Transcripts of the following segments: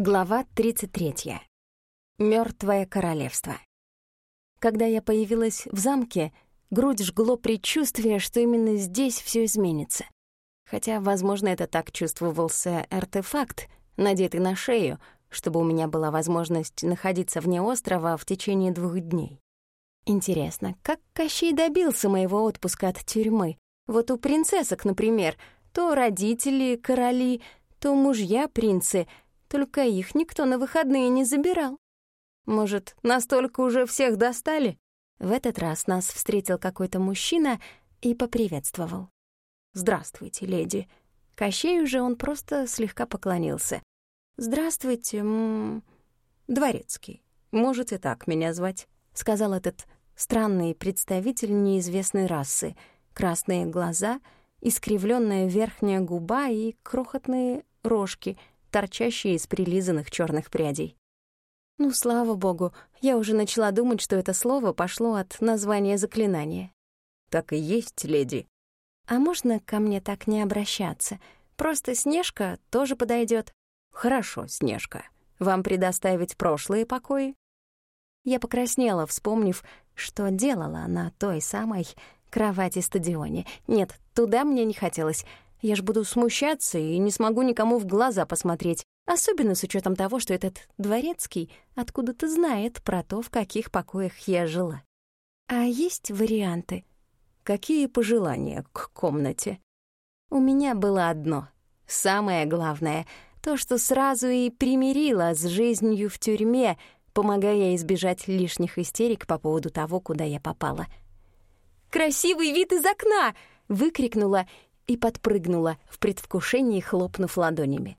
Глава 33. Мёртвое королевство. Когда я появилась в замке, грудь жгло предчувствие, что именно здесь всё изменится. Хотя, возможно, это так чувствовался артефакт, надетый на шею, чтобы у меня была возможность находиться вне острова в течение двух дней. Интересно, как Кощей добился моего отпуска от тюрьмы? Вот у принцессок, например, то родители короли, то мужья принцы — только их никто на выходные не забирал. Может, настолько уже всех достали? В этот раз нас встретил какой-то мужчина и поприветствовал. «Здравствуйте, леди». Кощею же он просто слегка поклонился. «Здравствуйте, м дворецкий. Можете так меня звать», — сказал этот странный представитель неизвестной расы. Красные глаза, искривленная верхняя губа и крохотные рожки — торчащие из прилизанных черных прядей. Ну, слава богу, я уже начала думать, что это слово пошло от названия заклинания. «Так и есть, леди». «А можно ко мне так не обращаться? Просто Снежка тоже подойдет. «Хорошо, Снежка. Вам предоставить прошлые покои?» Я покраснела, вспомнив, что делала на той самой кровати-стадионе. Нет, туда мне не хотелось — я ж буду смущаться и не смогу никому в глаза посмотреть, особенно с учетом того, что этот дворецкий откуда-то знает про то, в каких покоях я жила. А есть варианты? Какие пожелания к комнате? У меня было одно. Самое главное — то, что сразу и примирила с жизнью в тюрьме, помогая избежать лишних истерик по поводу того, куда я попала. «Красивый вид из окна!» — выкрикнула и подпрыгнула в предвкушении, хлопнув ладонями.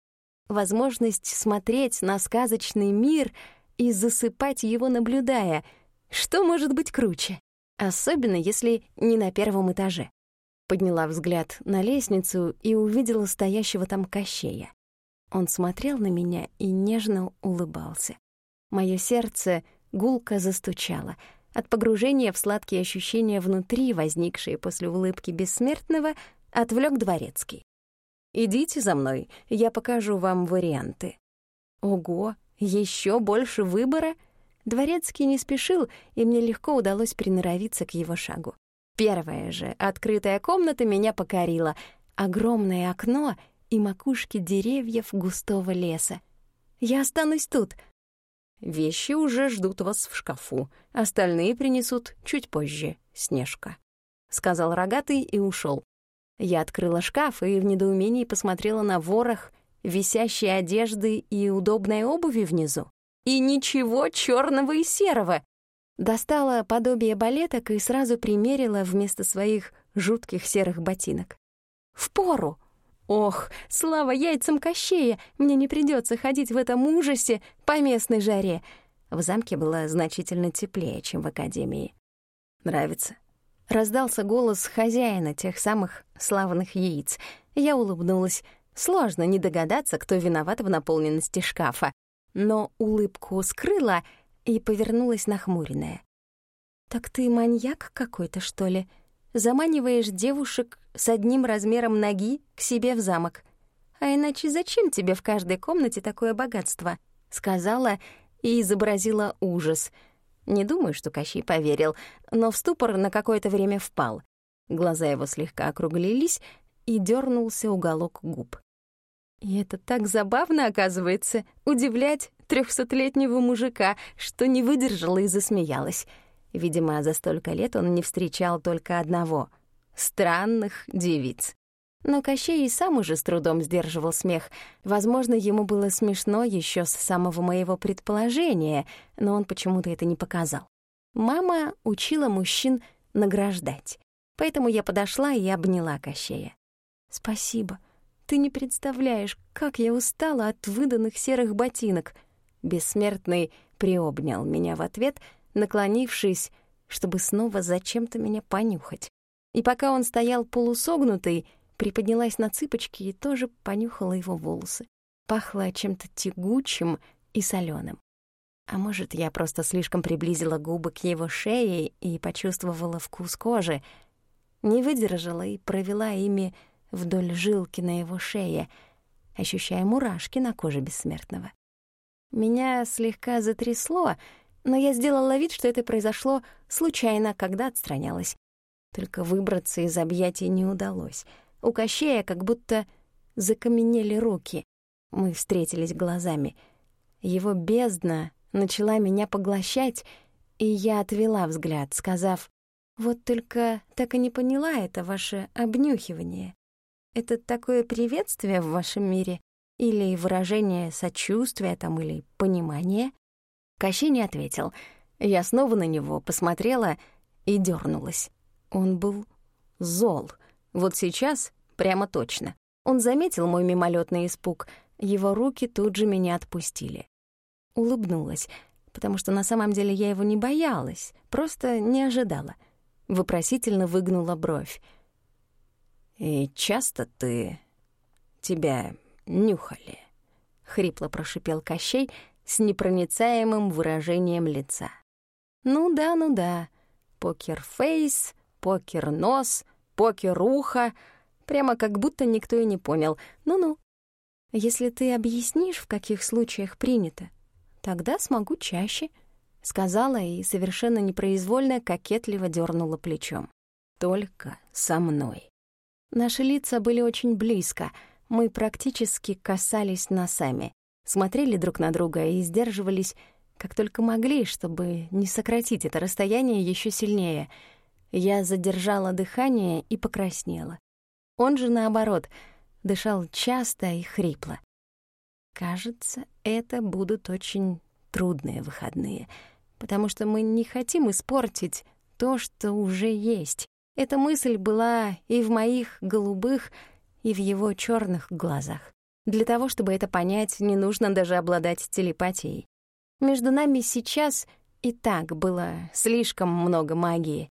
Возможность смотреть на сказочный мир и засыпать его, наблюдая. Что может быть круче? Особенно, если не на первом этаже. Подняла взгляд на лестницу и увидела стоящего там Кощея. Он смотрел на меня и нежно улыбался. Моё сердце гулко застучало. От погружения в сладкие ощущения внутри, возникшие после улыбки бессмертного, Отвлек дворецкий. «Идите за мной, я покажу вам варианты». Ого, еще больше выбора? Дворецкий не спешил, и мне легко удалось приноровиться к его шагу. Первая же открытая комната меня покорила. Огромное окно и макушки деревьев густого леса. Я останусь тут. Вещи уже ждут вас в шкафу. Остальные принесут чуть позже, Снежка. Сказал рогатый и ушел. Я открыла шкаф и в недоумении посмотрела на ворох висящей одежды и удобной обуви внизу. И ничего черного и серого. Достала подобие балеток и сразу примерила вместо своих жутких серых ботинок. В пору! Ох, слава яйцам Кощея! Мне не придется ходить в этом ужасе по местной жаре. В замке было значительно теплее, чем в академии. Нравится? Раздался голос хозяина тех самых славных яиц. Я улыбнулась. Сложно не догадаться, кто виноват в наполненности шкафа. Но улыбку скрыла и повернулась нахмуренная. «Так ты маньяк какой-то, что ли? Заманиваешь девушек с одним размером ноги к себе в замок. А иначе зачем тебе в каждой комнате такое богатство?» Сказала и изобразила ужас — не думаю, что Кощей поверил, но в ступор на какое-то время впал. Глаза его слегка округлились, и дернулся уголок губ. И это так забавно, оказывается, удивлять трехсотлетнего мужика, что не выдержала и засмеялась. Видимо, за столько лет он не встречал только одного — странных девиц. Но Кощей и сам уже с трудом сдерживал смех. Возможно, ему было смешно еще с самого моего предположения, но он почему-то это не показал. Мама учила мужчин награждать, поэтому я подошла и обняла Кощея. «Спасибо. Ты не представляешь, как я устала от выданных серых ботинок». Бессмертный приобнял меня в ответ, наклонившись, чтобы снова зачем-то меня понюхать. И пока он стоял полусогнутый, приподнялась на цыпочки и тоже понюхала его волосы. Пахло чем-то тягучим и соленым. А может, я просто слишком приблизила губы к его шее и почувствовала вкус кожи, не выдержала и провела ими вдоль жилки на его шее, ощущая мурашки на коже бессмертного. Меня слегка затрясло, но я сделала вид, что это произошло случайно, когда отстранялась. Только выбраться из объятий не удалось. У Кощея как будто закаменели руки. Мы встретились глазами. Его бездна начала меня поглощать, и я отвела взгляд, сказав, «Вот только так и не поняла это ваше обнюхивание. Это такое приветствие в вашем мире? Или выражение сочувствия там, или понимания?» Кощей не ответил. Я снова на него посмотрела и дернулась. Он был зол. Вот сейчас прямо точно. Он заметил мой мимолетный испуг. Его руки тут же меня отпустили. Улыбнулась, потому что на самом деле я его не боялась, просто не ожидала. Вопросительно выгнула бровь. «И часто ты... тебя нюхали?» — хрипло прошипел Кощей с непроницаемым выражением лица. «Ну да, ну да. Покер-фейс, покер-нос, покер-ухо. Прямо как будто никто и не понял. Ну-ну. Если ты объяснишь, в каких случаях принято, тогда смогу чаще», — сказала и совершенно непроизвольно кокетливо дернула плечом. «Только со мной». Наши лица были очень близко, мы практически касались носами, смотрели друг на друга и сдерживались как только могли, чтобы не сократить это расстояние еще сильнее. Я задержала дыхание и покраснела. Он же, наоборот, дышал часто и хрипло. Кажется, это будут очень трудные выходные, потому что мы не хотим испортить то, что уже есть. Эта мысль была и в моих голубых, и в его черных глазах. Для того, чтобы это понять, не нужно даже обладать телепатией. Между нами сейчас и так было слишком много магии.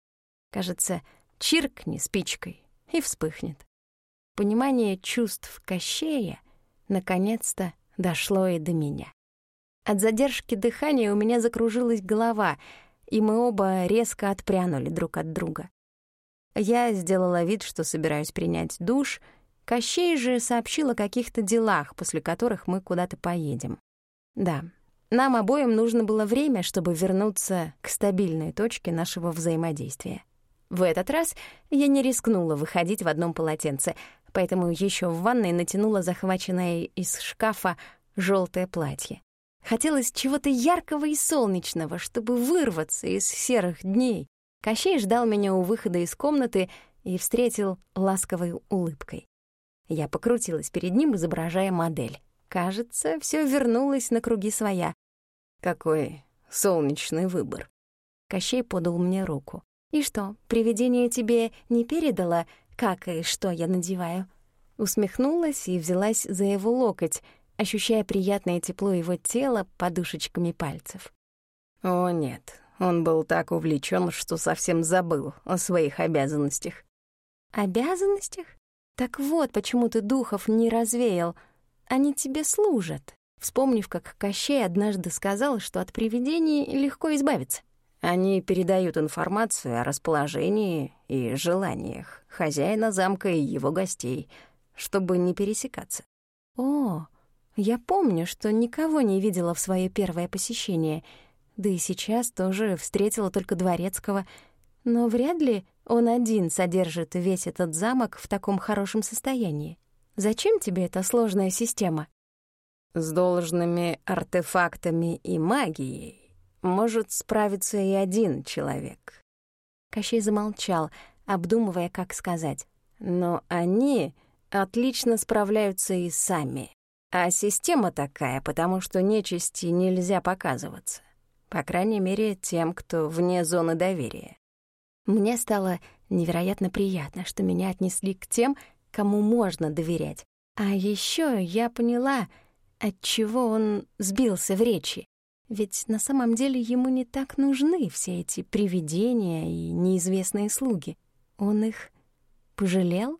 Кажется, чиркни спичкой и вспыхнет. Понимание чувств Кощея наконец-то дошло и до меня. От задержки дыхания у меня закружилась голова, и мы оба резко отпрянули друг от друга. Я сделала вид, что собираюсь принять душ, Кощей же сообщил о каких-то делах, после которых мы куда-то поедем. Да, нам обоим нужно было время, чтобы вернуться к стабильной точке нашего взаимодействия. В этот раз я не рискнула выходить в одном полотенце, поэтому еще в ванной натянула захваченное из шкафа желтое платье. Хотелось чего-то яркого и солнечного, чтобы вырваться из серых дней, Кощей ждал меня у выхода из комнаты и встретил ласковой улыбкой. Я покрутилась перед ним, изображая модель. Кажется, все вернулось на круги своя. Какой солнечный выбор. Кощей подал мне руку. «И что, привидение тебе не передало, как и что я надеваю?» Усмехнулась и взялась за его локоть, ощущая приятное тепло его тела подушечками пальцев. «О, нет, он был так увлечен, что совсем забыл о своих обязанностях. «Обязанностях? Так вот, почему ты духов не развеял. Они тебе служат». Вспомнив, как Кощей однажды сказал, что от привидений легко избавиться. Они передают информацию о расположении и желаниях хозяина замка и его гостей, чтобы не пересекаться. О, я помню, что никого не видела в свое первое посещение — да и сейчас тоже встретила только Дворецкого. Но вряд ли он один содержит весь этот замок в таком хорошем состоянии. Зачем тебе эта сложная система? С должными артефактами и магией может справиться и один человек. Кощей замолчал, обдумывая, как сказать. Но они отлично справляются и сами. А система такая, потому что нечисти нельзя показываться. По крайней мере, тем, кто вне зоны доверия. Мне стало невероятно приятно, что меня отнесли к тем, кому можно доверять. А еще я поняла, от чего он сбился в речи. Ведь на самом деле ему не так нужны все эти привидения и неизвестные слуги. Он их пожалел?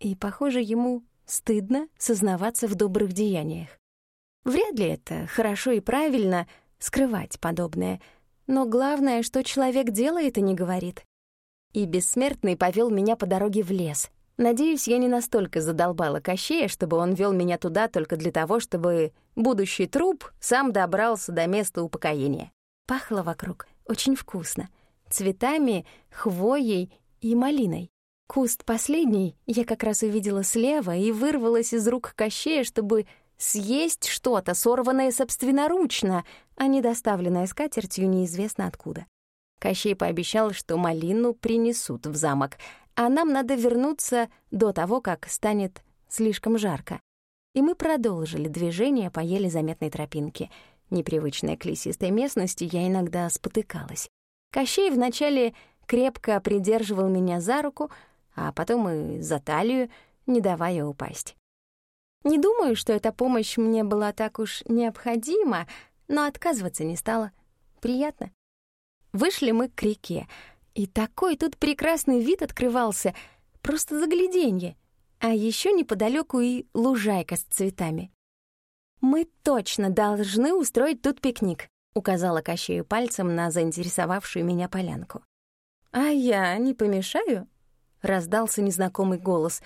И, похоже, ему стыдно сознаваться в добрых деяниях. Вряд ли это хорошо и правильно — скрывать подобное. Но главное, что человек делает и не говорит. И бессмертный повел меня по дороге в лес. Надеюсь, я не настолько задолбала Кощея, чтобы он вел меня туда только для того, чтобы будущий труп сам добрался до места упокоения. Пахло вокруг очень вкусно. Цветами, хвоей и малиной. Куст последний я как раз увидела слева и вырвалась из рук Кощея, чтобы съесть что-то, сорванное собственноручно, а не доставленное скатертью неизвестно откуда. Кощей пообещал, что малину принесут в замок, а нам надо вернуться до того, как станет слишком жарко. И мы продолжили движение по еле заметной тропинке. Непривычной к лесистой местности я иногда спотыкалась. Кощей вначале крепко придерживал меня за руку, а потом и за талию, не давая упасть. Не думаю, что эта помощь мне была так уж необходима, но отказываться не стала. Приятно. Вышли мы к реке, и такой тут прекрасный вид открывался, просто загляденье. А еще неподалеку и лужайка с цветами. «Мы точно должны устроить тут пикник», — указала Кощею пальцем на заинтересовавшую меня полянку. «А я не помешаю?» — раздался незнакомый голос.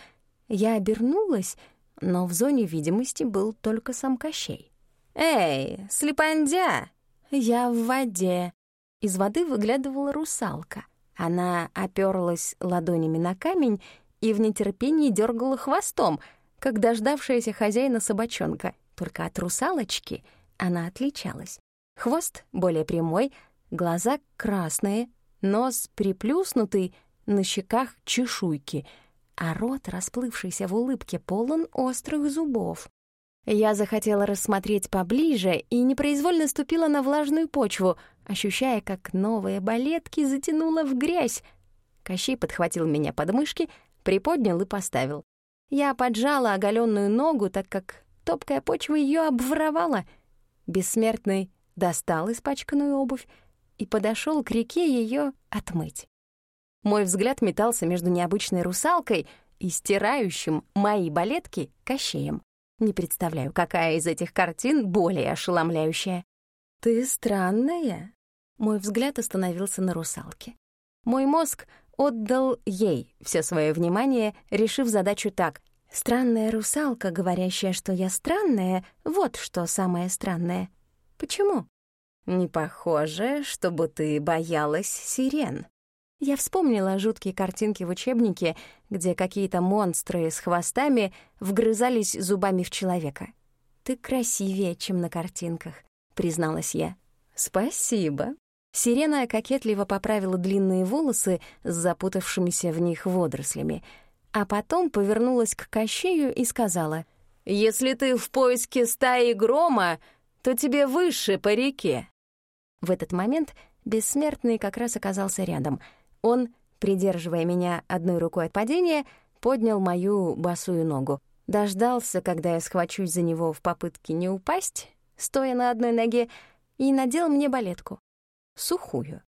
Я обернулась, но в зоне видимости был только сам Кощей. «Эй, слепандя!» «Я в воде!» Из воды выглядывала русалка. Она оперлась ладонями на камень и в нетерпении дергала хвостом, как дождавшаяся хозяина собачонка. Только от русалочки она отличалась. Хвост более прямой, глаза красные, нос приплюснутый, на щеках чешуйки, а рот, расплывшийся в улыбке, полон острых зубов. Я захотела рассмотреть поближе и непроизвольно ступила на влажную почву, ощущая, как новые балетки затянуло в грязь. Кощей подхватил меня под мышки, приподнял и поставил. Я поджала оголенную ногу, так как топкая почва ее обворовала. Бессмертный достал испачканную обувь и подошел к реке ее отмыть. Мой взгляд метался между необычной русалкой и стирающим мои балетки кощеем. Не представляю, какая из этих картин более ошеломляющая. «Ты странная?» Мой взгляд остановился на русалке. Мой мозг отдал ей все свое внимание, решив задачу так. «Странная русалка, говорящая, что я странная, вот что самое странное. Почему?» «Не похоже, чтобы ты боялась сирен», я вспомнила жуткие картинки в учебнике, где какие-то монстры с хвостами вгрызались зубами в человека. «Ты красивее, чем на картинках», — призналась я. «Спасибо». Сирена кокетливо поправила длинные волосы с запутавшимися в них водорослями, а потом повернулась к Кощею и сказала, «Если ты в поиске стаи грома, то тебе выше по реке». В этот момент бессмертный как раз оказался рядом — он, придерживая меня одной рукой от падения, поднял мою босую ногу. Дождался, когда я схвачусь за него в попытке не упасть, стоя на одной ноге, и надел мне балетку. Сухую.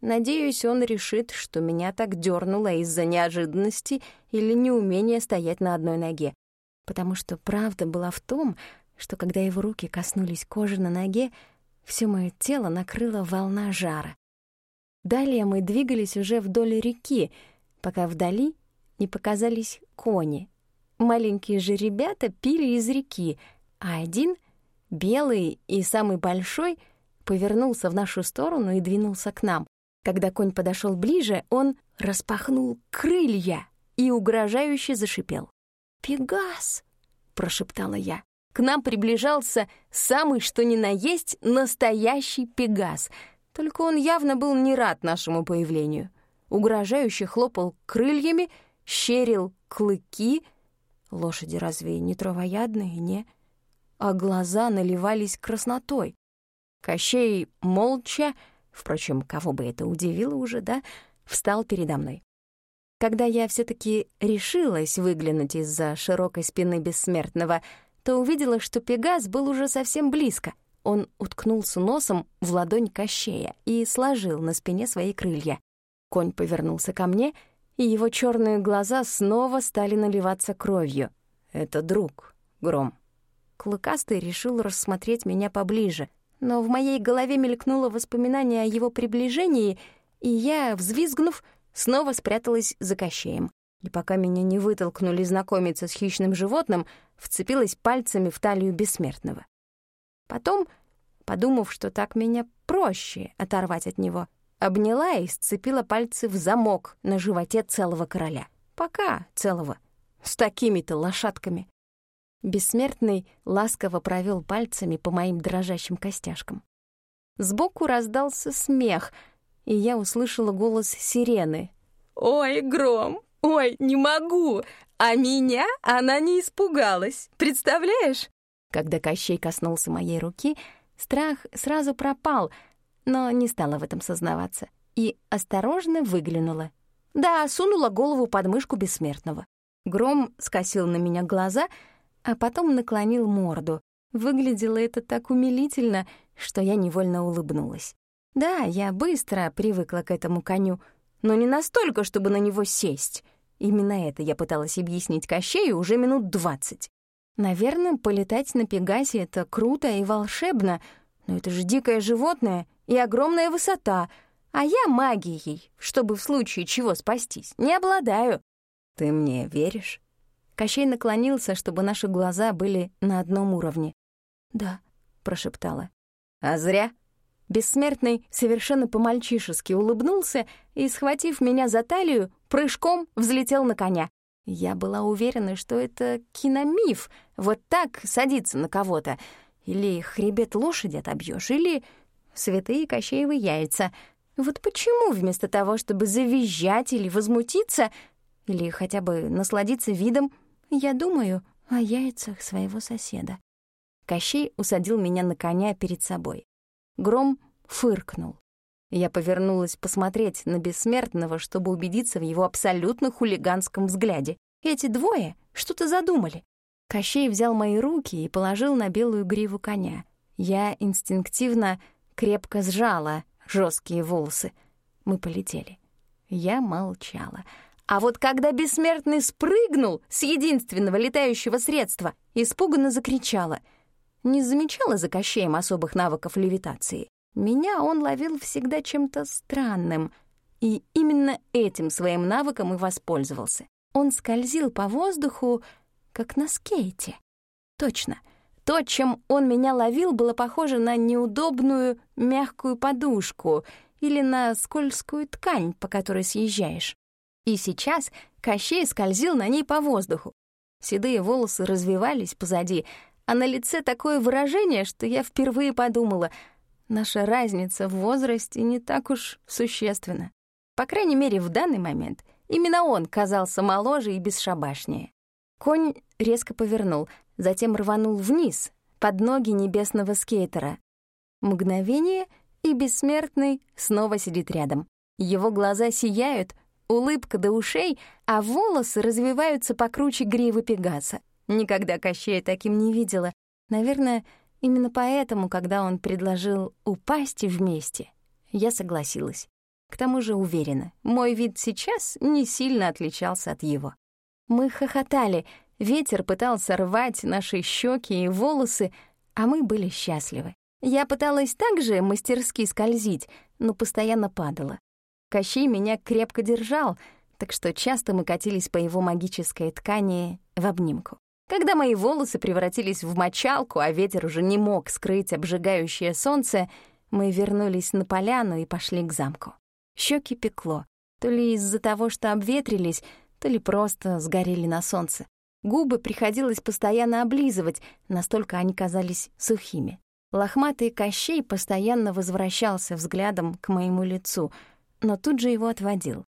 Надеюсь, он решит, что меня так дернуло из-за неожиданности или неумения стоять на одной ноге. Потому что правда была в том, что когда его руки коснулись кожи на ноге, все мое тело накрыла волна жара. Далее мы двигались уже вдоль реки, пока вдали не показались кони. Маленькие же ребята пили из реки, а один, белый и самый большой, повернулся в нашу сторону и двинулся к нам. Когда конь подошел ближе, он распахнул крылья и угрожающе зашипел. «Пегас!» — прошептала я. К нам приближался самый что ни на есть настоящий пегас — только он явно был не рад нашему появлению. Угрожающе хлопал крыльями, щерил клыки. Лошади разве не травоядные, не? А глаза наливались краснотой. Кощей молча, впрочем, кого бы это удивило уже, да, встал передо мной. Когда я все таки решилась выглянуть из-за широкой спины бессмертного, то увидела, что Пегас был уже совсем близко — он уткнулся носом в ладонь Кощея и сложил на спине свои крылья. Конь повернулся ко мне, и его черные глаза снова стали наливаться кровью. «Это друг, Гром». Клыкастый решил рассмотреть меня поближе, но в моей голове мелькнуло воспоминание о его приближении, и я, взвизгнув, снова спряталась за Кощеем. И пока меня не вытолкнули знакомиться с хищным животным, вцепилась пальцами в талию бессмертного. Потом, подумав, что так меня проще оторвать от него, обняла и сцепила пальцы в замок на животе целого короля. Пока целого. С такими-то лошадками. Бессмертный ласково провел пальцами по моим дрожащим костяшкам. Сбоку раздался смех, и я услышала голос сирены. «Ой, гром! Ой, не могу! А меня она не испугалась, представляешь?» Когда Кощей коснулся моей руки, страх сразу пропал, но не стала в этом сознаваться, и осторожно выглянула. Да, сунула голову под мышку бессмертного. Гром скосил на меня глаза, а потом наклонил морду. Выглядело это так умилительно, что я невольно улыбнулась. Да, я быстро привыкла к этому коню, но не настолько, чтобы на него сесть. Именно это я пыталась объяснить Кощею уже минут двадцать. Наверное, полетать на Пегасе — это круто и волшебно, но это же дикое животное и огромная высота, а я магией, чтобы в случае чего спастись, не обладаю. Ты мне веришь? Кощей наклонился, чтобы наши глаза были на одном уровне. «Да», — прошептала. «А зря». Бессмертный совершенно по-мальчишески улыбнулся и, схватив меня за талию, прыжком взлетел на коня. Я была уверена, что это киномиф, вот так садиться на кого-то. Или хребет лошади отобьешь, или святые Кощеевы яйца. Вот почему вместо того, чтобы завизжать или возмутиться, или хотя бы насладиться видом, я думаю о яйцах своего соседа. Кощей усадил меня на коня перед собой. Гром фыркнул. Я повернулась посмотреть на бессмертного, чтобы убедиться в его абсолютно хулиганском взгляде. Эти двое что-то задумали. Кощей взял мои руки и положил на белую гриву коня. Я инстинктивно крепко сжала жесткие волосы. Мы полетели. Я молчала. А вот когда бессмертный спрыгнул с единственного летающего средства, испуганно закричала. Не замечала за Кощеем особых навыков левитации. Меня он ловил всегда чем-то странным, и именно этим своим навыком и воспользовался. Он скользил по воздуху, как на скейте. Точно. То, чем он меня ловил, было похоже на неудобную мягкую подушку или на скользкую ткань, по которой съезжаешь. И сейчас Кощей скользил на ней по воздуху. Седые волосы развивались позади, а на лице такое выражение, что я впервые подумала, наша разница в возрасте не так уж существенна. По крайней мере, в данный момент именно он казался моложе и бесшабашнее. Конь резко повернул, затем рванул вниз, под ноги небесного скейтера. Мгновение, и бессмертный снова сидит рядом. Его глаза сияют, улыбка до ушей, а волосы развиваются покруче гривы Пегаса. Никогда Кощея таким не видела. Наверное, именно поэтому, когда он предложил упасть вместе, я согласилась. К тому же уверена, мой вид сейчас не сильно отличался от его. Мы хохотали, ветер пытался рвать наши щеки и волосы, а мы были счастливы. Я пыталась также мастерски скользить, но постоянно падала. Кощей меня крепко держал, так что часто мы катились по его магической ткани в обнимку. Когда мои волосы превратились в мочалку, а ветер уже не мог скрыть обжигающее солнце, мы вернулись на поляну и пошли к замку. Щеки пекло, то ли из-за того, что обветрились, то ли просто сгорели на солнце. Губы приходилось постоянно облизывать, настолько они казались сухими. Лохматый Кощей постоянно возвращался взглядом к моему лицу — но тут же его отводил.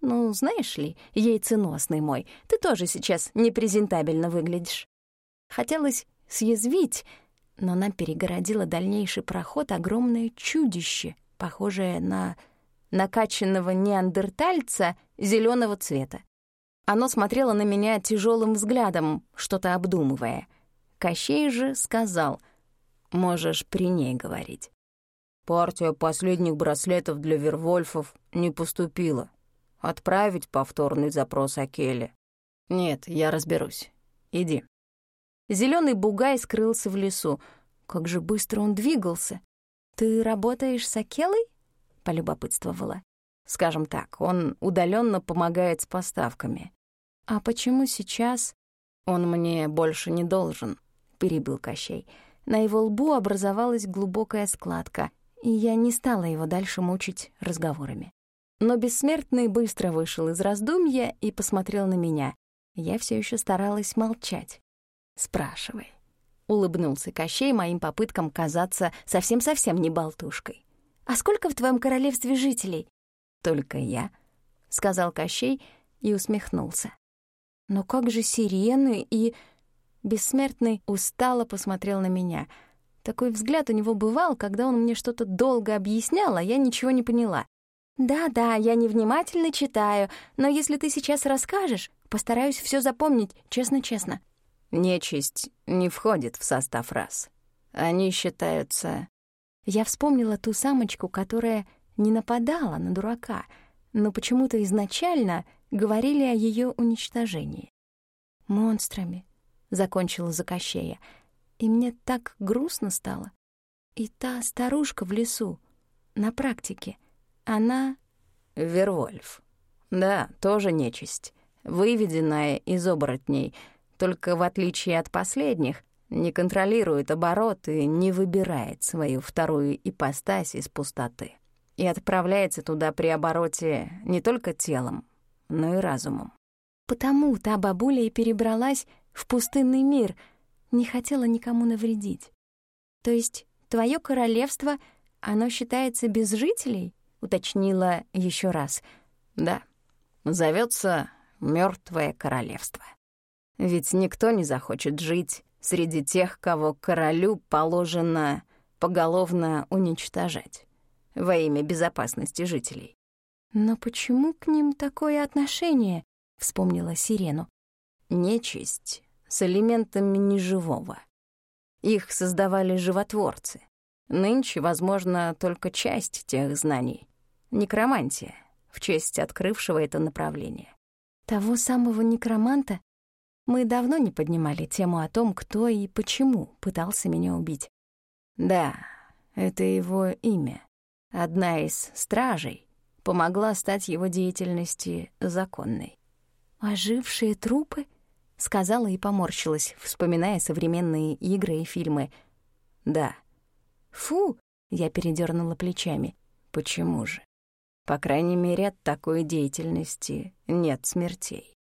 «Ну, знаешь ли, яйценосный мой, ты тоже сейчас непрезентабельно выглядишь». Хотелось съязвить, но нам перегородило дальнейший проход огромное чудище, похожее на накачанного неандертальца зеленого цвета. Оно смотрело на меня тяжелым взглядом, что-то обдумывая. Кощей же сказал, «Можешь при ней говорить». Партия последних браслетов для Вервольфов не поступила. Отправить повторный запрос Акеле. Нет, я разберусь. Иди. Зеленый бугай скрылся в лесу. Как же быстро он двигался. Ты работаешь с Акелой? Полюбопытствовала. Скажем так, он удаленно помогает с поставками. «А почему сейчас?» «Он мне больше не должен», — перебил Кощей. На его лбу образовалась глубокая складка, и я не стала его дальше мучить разговорами. Но бессмертный быстро вышел из раздумья и посмотрел на меня. Я все еще старалась молчать. «Спрашивай». Улыбнулся Кощей моим попыткам казаться совсем-совсем не болтушкой. «А сколько в твоем королевстве жителей?» «Только я», — сказал Кощей и усмехнулся. «Но как же сирены и...» Бессмертный устало посмотрел на меня. Такой взгляд у него бывал, когда он мне что-то долго объяснял, а я ничего не поняла. «Да-да, я невнимательно читаю, но если ты сейчас расскажешь, постараюсь все запомнить, честно-честно». Нечисть не входит в состав рас. Они считаются... Я вспомнила ту самочку, которая не нападала на дурака, но почему-то изначально говорили о ее уничтожении. «Монстрами», — закончила Закощея, и мне так грустно стало. И та старушка в лесу, на практике, она... Вервольф. Да, тоже нечисть, выведенная из оборотней — только в отличие от последних, не контролирует обороты не выбирает свою вторую ипостась из пустоты. И отправляется туда при обороте не только телом, но и разумом. Потому та бабуля и перебралась в пустынный мир, не хотела никому навредить. То есть твое королевство, оно считается без жителей? Уточнила еще раз. Да, зовется Мертвое королевство. Ведь никто не захочет жить среди тех, кого королю положено поголовно уничтожать во имя безопасности жителей. «Но почему к ним такое отношение?» — вспомнила Сирену. «Нечисть с элементами неживого. Их создавали животворцы. Нынче, возможно, только часть тех знаний. Некромантия, в честь открывшего это направление. Того самого некроманта, мы давно не поднимали тему о том, кто и почему пытался меня убить. Да, это его имя. Одна из стражей помогла стать его деятельности законной. «Ожившие трупы?» — сказала и поморщилась, вспоминая современные игры и фильмы. «Да». «Фу!» — я передернула плечами. «Почему же? По крайней мере, от такой деятельности нет смертей».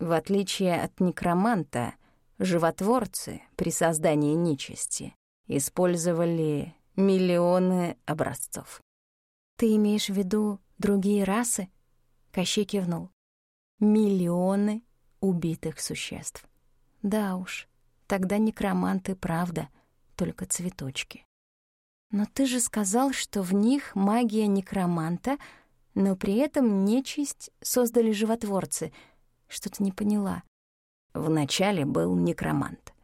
В отличие от некроманта, животворцы при создании нечисти использовали миллионы образцов. «Ты имеешь в виду другие расы?» Кощей кивнул. «Миллионы убитых существ. Да уж, тогда некроманты правда, только цветочки. Но ты же сказал, что в них магия некроманта, но при этом нечисть создали животворцы — что-то не поняла. Вначале был некромант.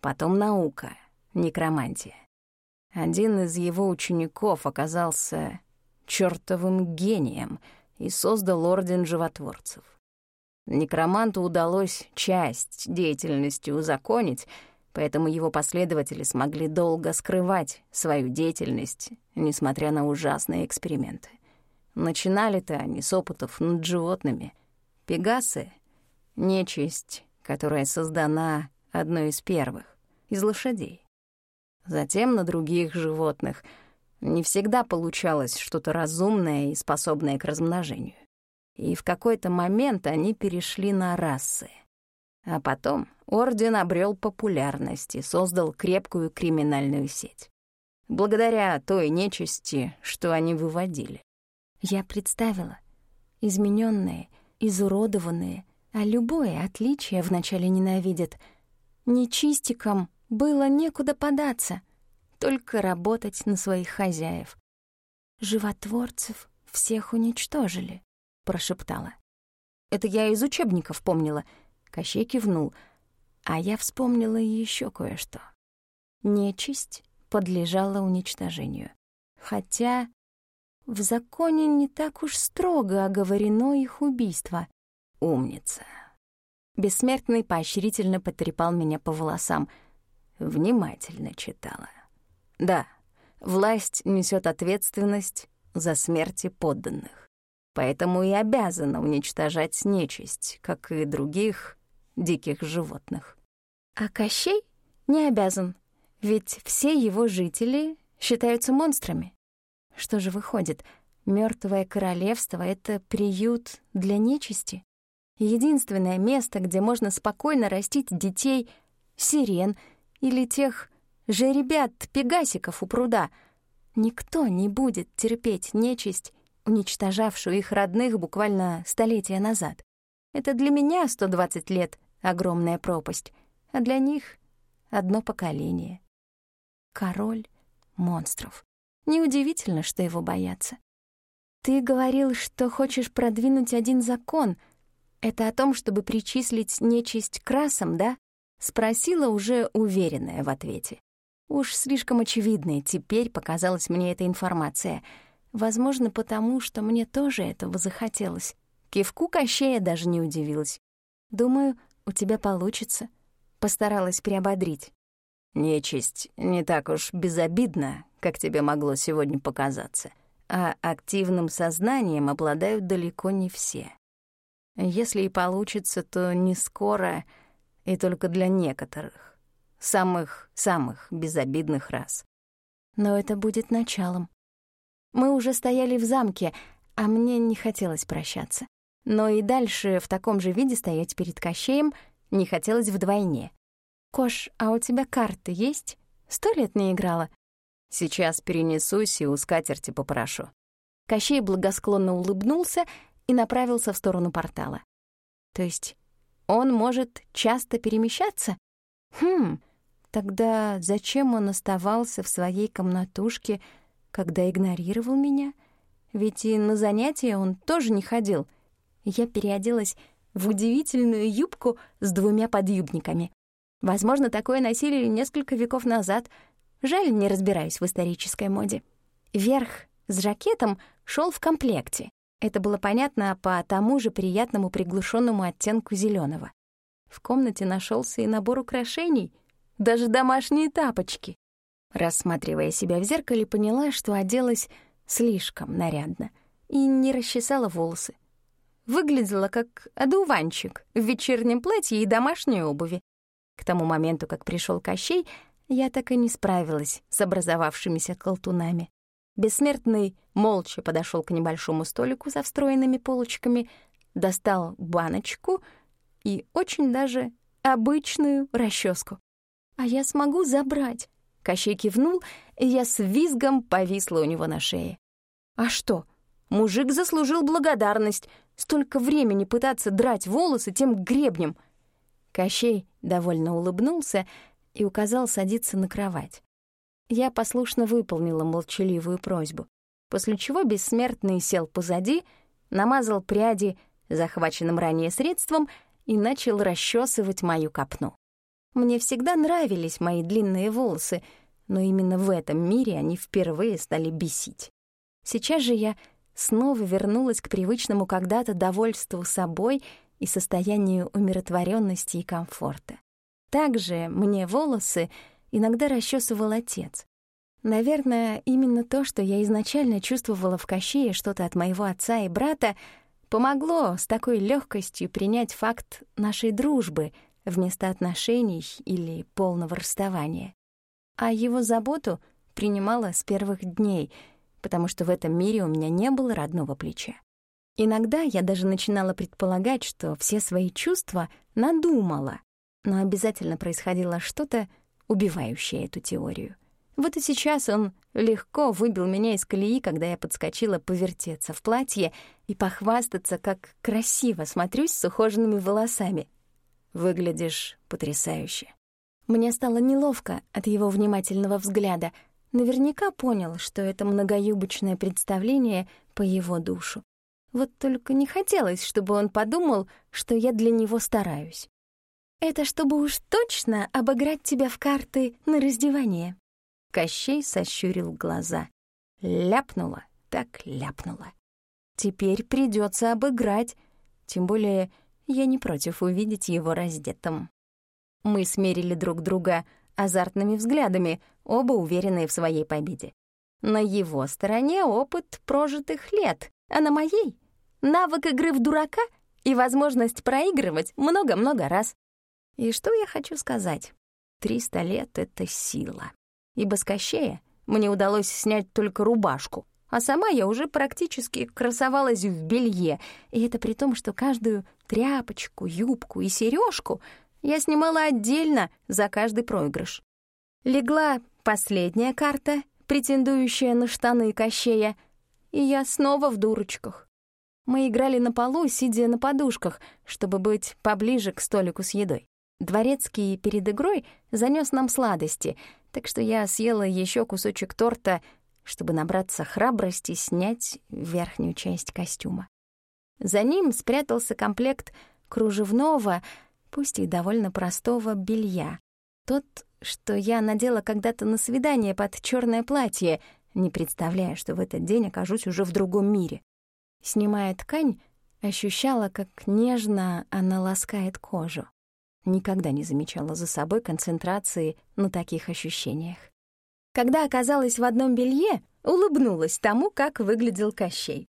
Потом наука, некромантия. Один из его учеников оказался чертовым гением и создал Орден Животворцев. Некроманту удалось часть деятельности узаконить, поэтому его последователи смогли долго скрывать свою деятельность, несмотря на ужасные эксперименты. Начинали-то они с опытов над животными. Пегасы Нечисть, которая создана одной из первых, из лошадей. Затем на других животных не всегда получалось что-то разумное и способное к размножению. И в какой-то момент они перешли на расы. А потом Орден обрел популярность и создал крепкую криминальную сеть. Благодаря той нечисти, что они выводили. Я представила. Измененные, изуродованные — а любое отличие вначале ненавидят. Нечистикам было некуда податься, только работать на своих хозяев. «Животворцев всех уничтожили», — прошептала. «Это я из учебников помнила», — Кощей кивнул. А я вспомнила еще кое-что. Нечисть подлежала уничтожению. Хотя в законе не так уж строго оговорено их убийство. Умница. Бессмертный поощрительно потрепал меня по волосам. Внимательно читала. Да, власть несет ответственность за смерти подданных. поэтому и обязана уничтожать нечисть, как и других диких животных. А Кощей не обязан, ведь все его жители считаются монстрами. Что же выходит, мертвое королевство — это приют для нечисти? Единственное место, где можно спокойно растить детей, сирен или тех же ребят-пегасиков у пруда. Никто не будет терпеть нечисть, уничтожавшую их родных буквально столетия назад. Это для меня 120 лет — огромная пропасть, а для них — одно поколение. Король монстров. Неудивительно, что его боятся. Ты говорил, что хочешь продвинуть один закон — это о том, чтобы причислить нечисть к расам, да? Спросила уже уверенная в ответе. Уж слишком очевидной теперь показалась мне эта информация. Возможно, потому что мне тоже этого захотелось. Кивку Кощея даже не удивилась. «Думаю, у тебя получится», — постаралась приободрить. «Нечисть не так уж безобидна, как тебе могло сегодня показаться, а активным сознанием обладают далеко не все. Если и получится, то не скоро и только для некоторых, самых-самых безобидных раз. Но это будет началом. Мы уже стояли в замке, а мне не хотелось прощаться. Но и дальше в таком же виде стоять перед Кощеем не хотелось вдвойне. «Кош, а у тебя карты есть? Сто лет не играла». «Сейчас перенесусь и у скатерти попрошу». Кощей благосклонно улыбнулся и направился в сторону портала. То есть он может часто перемещаться? Хм, тогда зачем он оставался в своей комнатушке, когда игнорировал меня? Ведь и на занятия он тоже не ходил. Я переоделась в удивительную юбку с двумя подъюбниками. Возможно, такое носили несколько веков назад. Жаль, не разбираюсь в исторической моде. Верх с жакетом шел в комплекте. Это было понятно по тому же приятному приглушенному оттенку зеленого. В комнате нашелся и набор украшений, даже домашние тапочки. Рассматривая себя в зеркале, поняла, что оделась слишком нарядно и не расчесала волосы. Выглядела как одуванчик в вечернем платье и домашней обуви. К тому моменту, как пришел Кощей, я так и не справилась с образовавшимися колтунами. Бессмертный молча подошел к небольшому столику со встроенными полочками, достал баночку и очень даже обычную расческу. «А я смогу забрать?» Кощей кивнул, и я с визгом повисла у него на шее. «А что? Мужик заслужил благодарность. Столько времени пытаться драть волосы тем гребнем». Кощей довольно улыбнулся и указал садиться на кровать. Я послушно выполнила молчаливую просьбу, после чего бессмертный сел позади, намазал пряди захваченным ранее средством и начал расчесывать мою копну. Мне всегда нравились мои длинные волосы, но именно в этом мире они впервые стали бесить. Сейчас же я снова вернулась к привычному когда-то довольству собой и состоянию умиротворенности и комфорта. Также мне волосы — иногда расчесывал отец. Наверное, именно то, что я изначально чувствовала в Кащее что-то от моего отца и брата, помогло с такой легкостью принять факт нашей дружбы вместо отношений или полного расставания. А его заботу принимала с первых дней, потому что в этом мире у меня не было родного плеча. Иногда я даже начинала предполагать, что все свои чувства надумала, но обязательно происходило что-то, убивающее эту теорию. Вот и сейчас он легко выбил меня из колеи, когда я подскочила повертеться в платье и похвастаться, как красиво смотрюсь с ухоженными волосами. Выглядишь потрясающе. Мне стало неловко от его внимательного взгляда. Наверняка понял, что это многоюбочное представление по его душу. Вот только не хотелось, чтобы он подумал, что я для него стараюсь. Это чтобы уж точно обыграть тебя в карты на раздевание. Кощей сощурил глаза. Ляпнула, так ляпнула. Теперь придется обыграть, тем более я не против увидеть его раздетым. Мы смерили друг друга азартными взглядами, оба уверенные в своей победе. На его стороне опыт прожитых лет, а на моей навык игры в дурака и возможность проигрывать много-много раз. И что я хочу сказать? Триста лет — это сила. Ибо с Кощея мне удалось снять только рубашку, а сама я уже практически красовалась в белье, и это при том, что каждую тряпочку, юбку и сережку я снимала отдельно за каждый проигрыш. Легла последняя карта, претендующая на штаны Кощея, и я снова в дурочках. Мы играли на полу, сидя на подушках, чтобы быть поближе к столику с едой. Дворецкий перед игрой занёс нам сладости, так что я съела ещё кусочек торта, чтобы набраться храбрости снять верхнюю часть костюма. За ним спрятался комплект кружевного, пусть и довольно простого белья. Тот, что я надела когда-то на свидание под чёрное платье, не представляя, что в этот день окажусь уже в другом мире. Снимая ткань, ощущала, как нежно она ласкает кожу. Никогда не замечала за собой концентрации на таких ощущениях. Когда оказалась в одном белье, улыбнулась тому, как выглядел Кощей.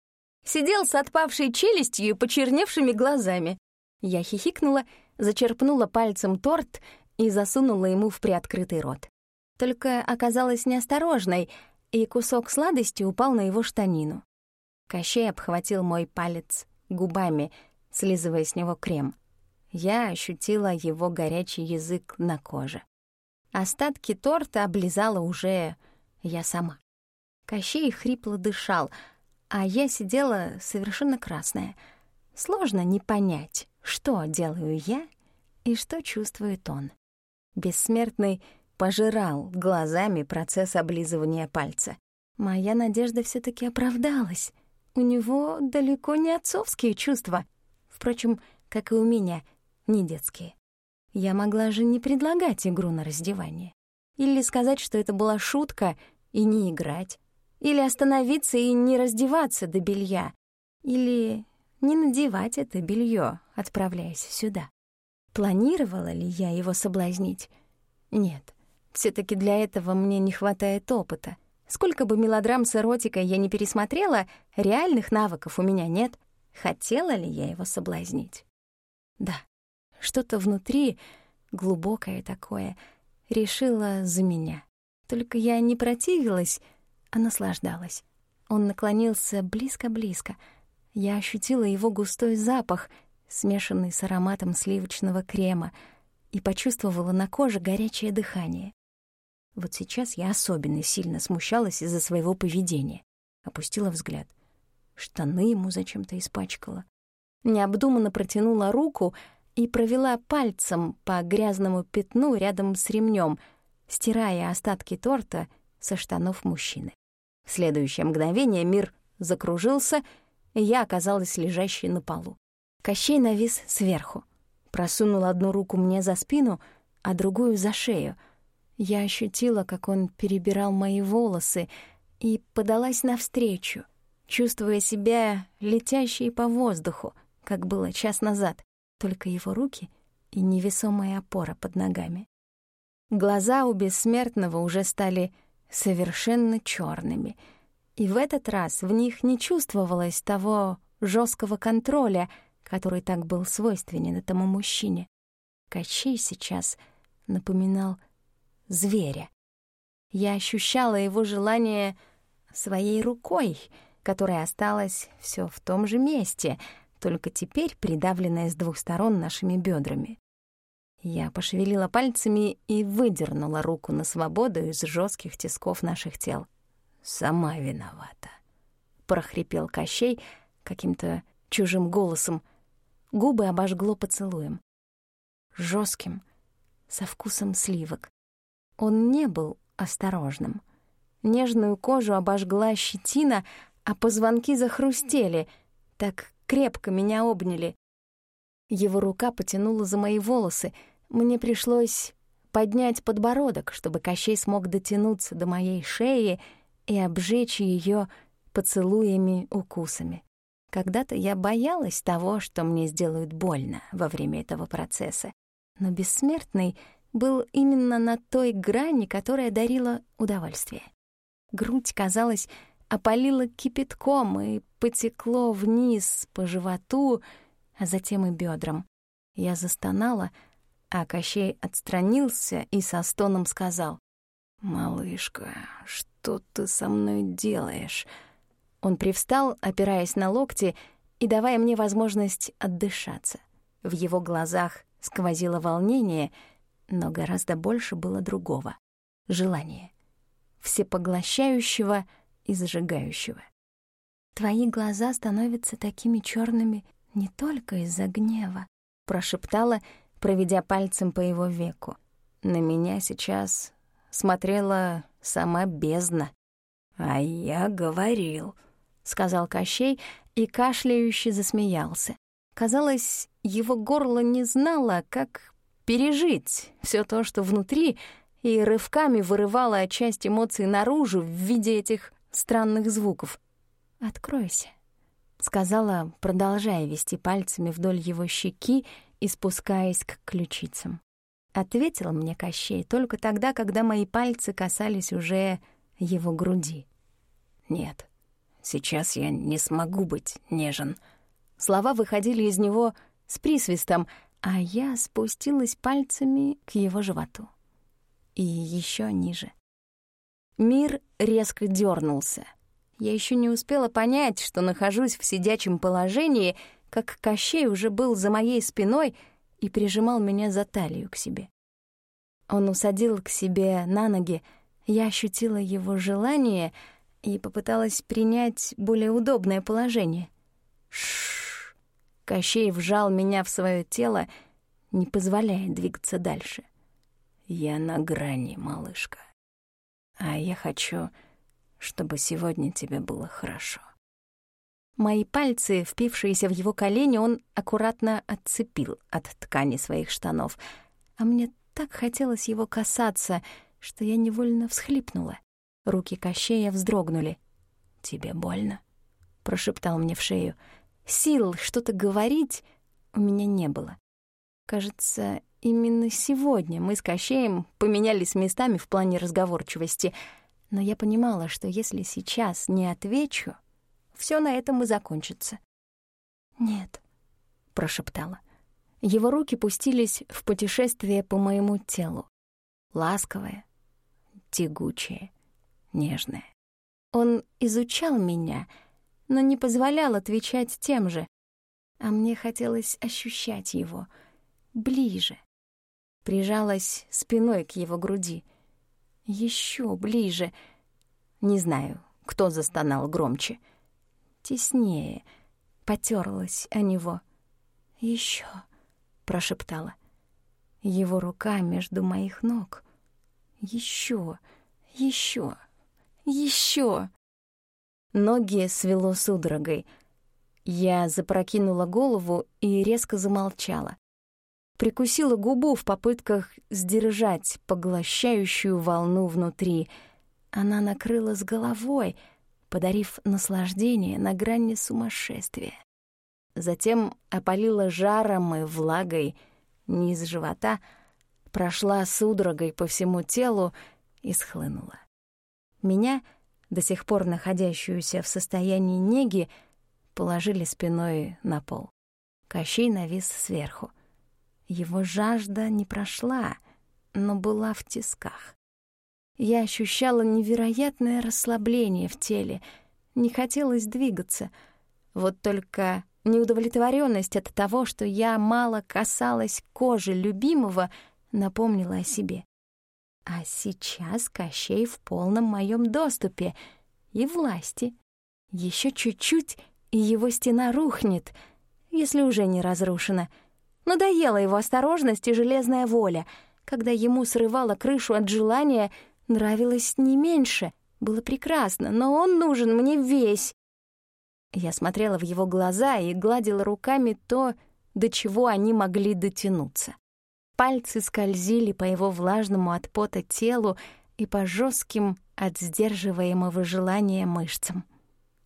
Сидел с отпавшей челюстью и почерневшими глазами. Я хихикнула, зачерпнула пальцем торт и засунула ему в приоткрытый рот. Только оказалась неосторожной, и кусок сладости упал на его штанину. Кощей обхватил мой палец губами, слизывая с него крем. Я ощутила его горячий язык на коже. Остатки торта облизала уже я сама. Кощей хрипло дышал, а я сидела совершенно красная. Сложно не понять, что делаю я и что чувствует он. Бессмертный пожирал глазами процесс облизывания пальца. Моя надежда все таки оправдалась. У него далеко не отцовские чувства. Впрочем, как и у меня, не детские. Я могла же не предлагать игру на раздевание. Или сказать, что это была шутка, и не играть. Или остановиться и не раздеваться до белья. Или не надевать это белье, отправляясь сюда. Планировала ли я его соблазнить? Нет. все таки для этого мне не хватает опыта. Сколько бы мелодрам с эротикой я не пересмотрела, реальных навыков у меня нет. Хотела ли я его соблазнить? Да, что-то внутри, глубокое такое, решило за меня. Только я не противилась, а наслаждалась. Он наклонился близко-близко. Я ощутила его густой запах, смешанный с ароматом сливочного крема, и почувствовала на коже горячее дыхание. Вот сейчас я особенно сильно смущалась из-за своего поведения. Опустила взгляд. Штаны ему зачем-то испачкала. Необдуманно протянула руку и провела пальцем по грязному пятну рядом с ремнем, стирая остатки торта со штанов мужчины. В следующее мгновение мир закружился, я оказалась лежащей на полу. Кощей навис сверху, просунул одну руку мне за спину, а другую — за шею — я ощутила, как он перебирал мои волосы, и подалась навстречу, чувствуя себя летящей по воздуху, как было час назад, только его руки и невесомая опора под ногами. Глаза у бессмертного уже стали совершенно черными, и в этот раз в них не чувствовалось того жесткого контроля, который так был свойственен этому мужчине. Кощей сейчас напоминал зверя. Я ощущала его желание своей рукой, которая осталась все в том же месте, только теперь придавленная с двух сторон нашими бедрами. Я пошевелила пальцами и выдернула руку на свободу из жестких тисков наших тел. «Сама виновата», — прохрипел Кощей каким-то чужим голосом. Губы обожгло поцелуем. жестким, со вкусом сливок. Он не был осторожным. Нежную кожу обожгла щетина, а позвонки захрустели, так крепко меня обняли. Его рука потянула за мои волосы. Мне пришлось поднять подбородок, чтобы Кощей смог дотянуться до моей шеи и обжечь ее поцелуями-укусами. Когда-то я боялась того, что мне сделают больно во время этого процесса, но бессмертный — был именно на той грани, которая дарила удовольствие. Грудь казалась опалило кипятком и потекло вниз по животу, а затем и бедрам. Я застонала, а Кощей отстранился и со стоном сказал. «Малышка, что ты со мной делаешь?» Он привстал, опираясь на локти и давая мне возможность отдышаться. В его глазах сквозило волнение, но гораздо больше было другого — желания. Всепоглощающего и зажигающего. «Твои глаза становятся такими черными не только из-за гнева», — прошептала, проведя пальцем по его веку. На меня сейчас смотрела сама бездна. «А я говорил», — сказал Кощей и кашляюще засмеялся. Казалось, его горло не знало, как пережить все то, что внутри, и рывками вырывало часть эмоций наружу в виде этих странных звуков. «Откройся», — сказала, продолжая вести пальцами вдоль его щеки и спускаясь к ключицам. Ответил мне Кощей только тогда, когда мои пальцы касались уже его груди. «Нет, сейчас я не смогу быть нежен». Слова выходили из него с присвистом, а я спустилась пальцами к его животу. И еще ниже. Мир резко дернулся. Я еще не успела понять, что нахожусь в сидячем положении, как Кощей уже был за моей спиной и прижимал меня за талию к себе. Он усадил к себе на ноги, я ощутила его желание и попыталась принять более удобное положение. Шш. Кощей вжал меня в свое тело, не позволяя двигаться дальше. Я на грани, малышка. А я хочу, чтобы сегодня тебе было хорошо. Мои пальцы, впившиеся в его колени, он аккуратно отцепил от ткани своих штанов, а мне так хотелось его касаться, что я невольно всхлипнула. Руки Кощея вздрогнули. «Тебе больно?» — прошептал мне в шею. Сил что-то говорить у меня не было. Кажется, Именно сегодня мы с Кощеем поменялись местами в плане разговорчивости, но я понимала, что если сейчас не отвечу, все на этом и закончится. «Нет», — прошептала. Его руки пустились в путешествие по моему телу. Ласковое, тягучее, нежное. Он изучал меня, но не позволял отвечать тем же, а мне хотелось ощущать его ближе, прижалась спиной к его груди. Еще ближе. Не знаю, кто застонал громче. Теснее. Потерлась о него. Еще, прошептала. Его рука между моих ног. Еще, еще, еще. Ноги свело судорогой. Я запрокинула голову и резко замолчала прикусила губу в попытках сдержать поглощающую волну внутри. Она накрыла с головой, подарив наслаждение на грани сумасшествия. Затем опалила жаром и влагой низ живота, прошла судорогой по всему телу и схлынула. Меня, до сих пор находящуюся в состоянии неги, положили спиной на пол. Кощей навис сверху. Его жажда не прошла, но была в тисках. Я ощущала невероятное расслабление в теле, не хотелось двигаться. Вот только неудовлетворенность от того, что я мало касалась кожи любимого, напомнила о себе. А сейчас Кощей в полном моем доступе и власти. Еще чуть-чуть, и его стена рухнет, если уже не разрушена — Надоела его осторожность и железная воля. Когда ему срывало крышу от желания, нравилось не меньше. Было прекрасно, но он нужен мне весь. Я смотрела в его глаза и гладила руками то, до чего они могли дотянуться. Пальцы скользили по его влажному от пота телу и по жестким от сдерживаемого желания мышцам.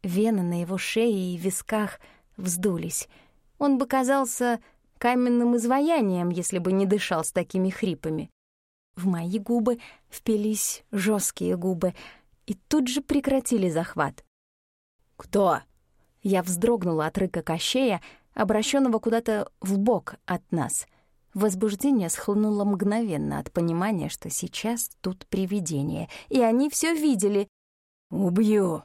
Вены на его шее и висках вздулись. Он бы казался каменным изваянием, если бы не дышал с такими хрипами. В мои губы впились жесткие губы и тут же прекратили захват. «Кто?» Я вздрогнула от рыка Кощея, обращенного куда-то в бок от нас. Возбуждение схлынуло мгновенно от понимания, что сейчас тут привидение, и они все видели. «Убью!»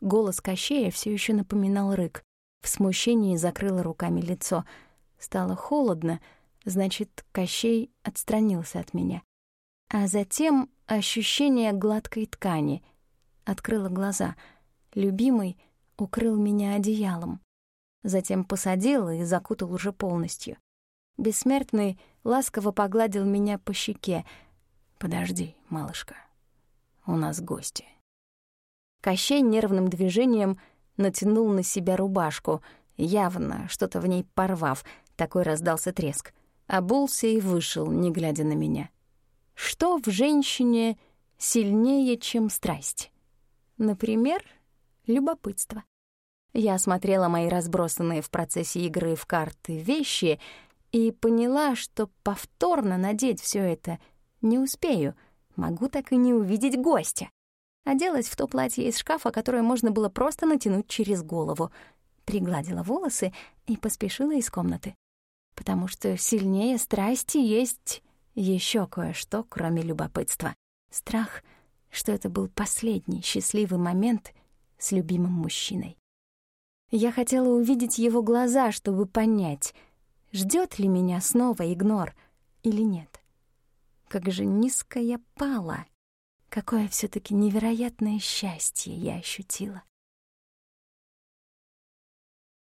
Голос Кощея все еще напоминал рык. В смущении закрыла руками лицо. Стало холодно, значит, Кощей отстранился от меня. А затем ощущение гладкой ткани. Открыла глаза. Любимый укрыл меня одеялом. Затем посадил и закутал уже полностью. Бессмертный ласково погладил меня по щеке. «Подожди, малышка, у нас гости». Кощей нервным движением натянул на себя рубашку, явно что-то в ней порвав, такой раздался треск. Обулся и вышел, не глядя на меня. Что в женщине сильнее, чем страсть? Например, любопытство. Я осмотрела мои разбросанные в процессе игры в карты вещи и поняла, что повторно надеть все это не успею, могу так и не увидеть гостя. Оделась в то платье из шкафа, которое можно было просто натянуть через голову. Пригладила волосы и поспешила из комнаты. Потому что сильнее страсти есть еще кое-что, кроме любопытства. Страх, что это был последний счастливый момент с любимым мужчиной. Я хотела увидеть его глаза, чтобы понять, ждет ли меня снова игнор или нет. Как же низко я пала — Какое все таки невероятное счастье я ощутила.